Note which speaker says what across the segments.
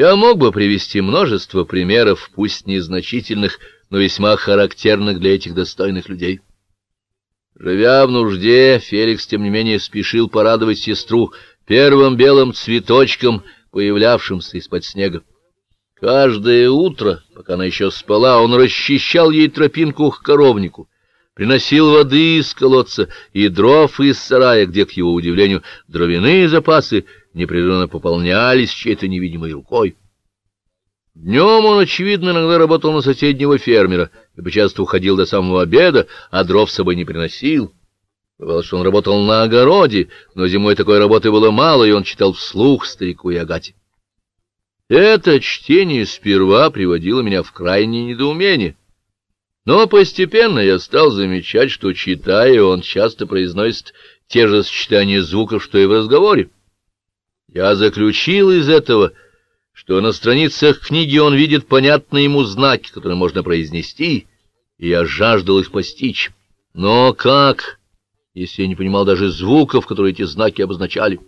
Speaker 1: Я мог бы привести множество примеров, пусть незначительных, но весьма характерных для этих достойных людей. Живя в нужде, Феликс, тем не менее, спешил порадовать сестру первым белым цветочком, появлявшимся из-под снега. Каждое утро, пока она еще спала, он расчищал ей тропинку к коровнику, приносил воды из колодца и дров из сарая, где, к его удивлению, дровяные запасы непрерывно пополнялись чьей-то невидимой рукой. Днем он, очевидно, иногда работал на соседнего фермера и часто уходил до самого обеда, а дров с собой не приносил. Бывало, что он работал на огороде, но зимой такой работы было мало, и он читал вслух старику и Агате. Это чтение сперва приводило меня в крайнее недоумение. Но постепенно я стал замечать, что, читая, он часто произносит те же сочетания звуков, что и в разговоре. Я заключил из этого, что на страницах книги он видит понятные ему знаки, которые можно произнести, и я жаждал их постичь. Но как, если я не понимал даже звуков, которые эти знаки обозначали?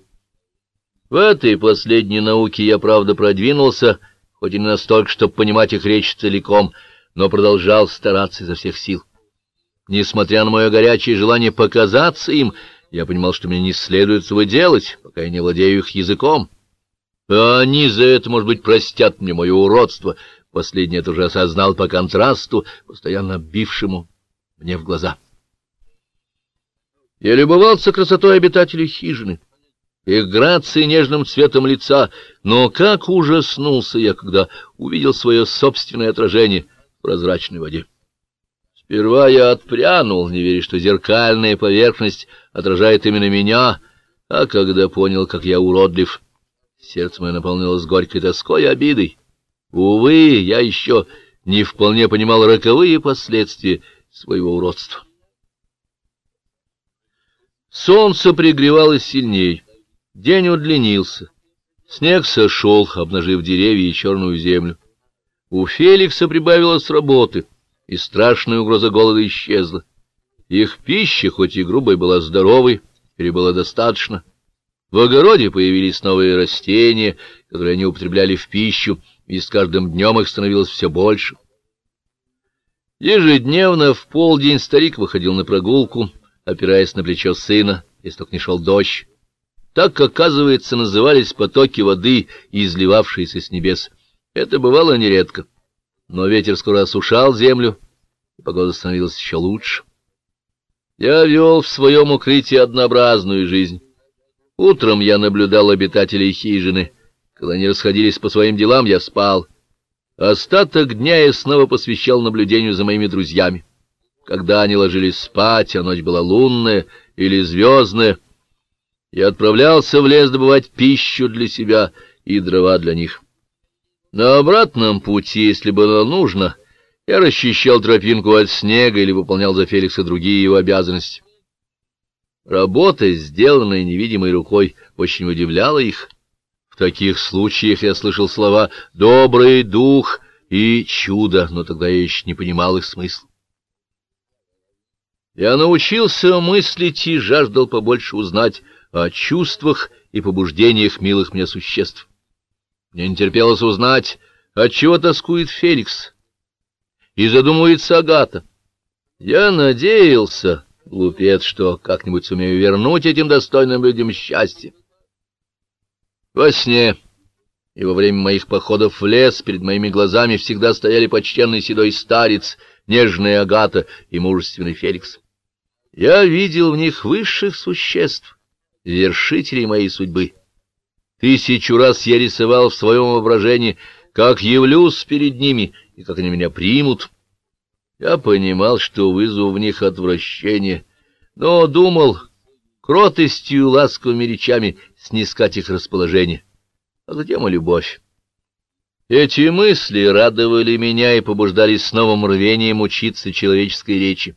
Speaker 1: В этой последней науке я, правда, продвинулся, хоть и не настолько, чтобы понимать их речь целиком, но продолжал стараться изо всех сил. Несмотря на мое горячее желание показаться им, я понимал, что мне не следует этого делать, пока я не владею их языком. А они за это, может быть, простят мне мое уродство. Последнее это уже осознал по контрасту, постоянно бившему мне в глаза. Я любовался красотой обитателей хижины, их грацией нежным цветом лица, но как ужаснулся я, когда увидел свое собственное отражение прозрачной воде. Сперва я отпрянул, не веря, что зеркальная поверхность отражает именно меня, а когда понял, как я уродлив, сердце мое наполнилось горькой тоской и обидой. Увы, я еще не вполне понимал роковые последствия своего уродства. Солнце пригревалось сильней, день удлинился, снег сошел, обнажив деревья и черную землю. У Феликса прибавилось работы — и страшная угроза голода исчезла. Их пища, хоть и грубой, была здоровой, или было достаточно. В огороде появились новые растения, которые они употребляли в пищу, и с каждым днем их становилось все больше. Ежедневно в полдень старик выходил на прогулку, опираясь на плечо сына, если только не шел дождь. Так, оказывается, назывались потоки воды, изливавшиеся с небес. Это бывало нередко но ветер скоро осушал землю, и погода становилась еще лучше. Я вел в своем укрытии однообразную жизнь. Утром я наблюдал обитателей хижины. Когда они расходились по своим делам, я спал. Остаток дня я снова посвящал наблюдению за моими друзьями. Когда они ложились спать, а ночь была лунная или звездная, я отправлялся в лес добывать пищу для себя и дрова для них. На обратном пути, если было нужно, я расчищал тропинку от снега или выполнял за Феликса другие его обязанности. Работа, сделанная невидимой рукой, очень удивляла их. В таких случаях я слышал слова «добрый дух» и «чудо», но тогда я еще не понимал их смысла. Я научился мыслить и жаждал побольше узнать о чувствах и побуждениях милых мне существ. Мне не терпелось узнать, отчего тоскует Феликс и задумывается Агата. Я надеялся, глупец, что как-нибудь сумею вернуть этим достойным людям счастье. Во сне и во время моих походов в лес перед моими глазами всегда стояли почтенный седой старец, нежная Агата и мужественный Феликс. Я видел в них высших существ, вершителей моей судьбы. Тысячу раз я рисовал в своем воображении, как явлюсь перед ними и как они меня примут. Я понимал, что вызову в них отвращение, но думал кротостью, ласковыми речами снискать их расположение, а затем и любовь. Эти мысли радовали меня и побуждали с новым рвением учиться человеческой речи.